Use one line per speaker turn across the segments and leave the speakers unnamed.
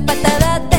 patada.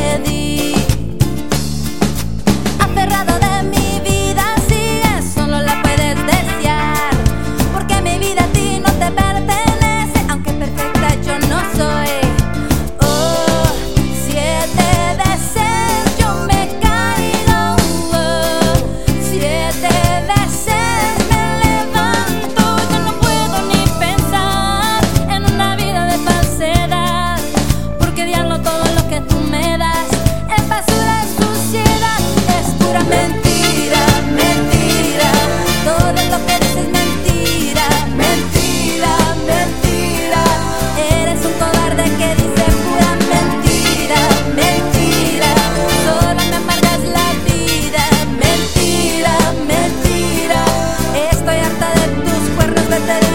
despertaré.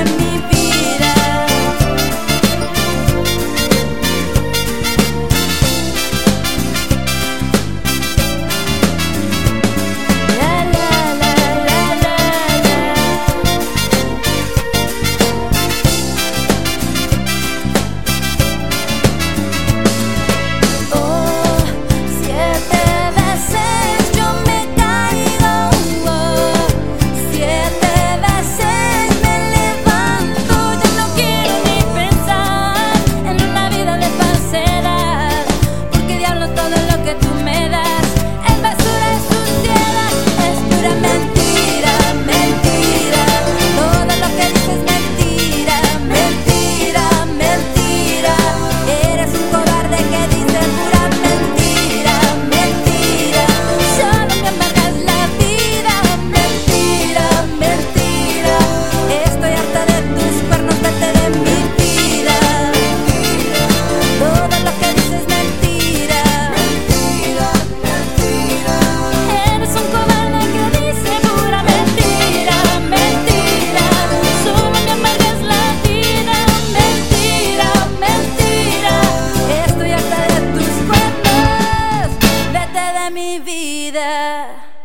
there.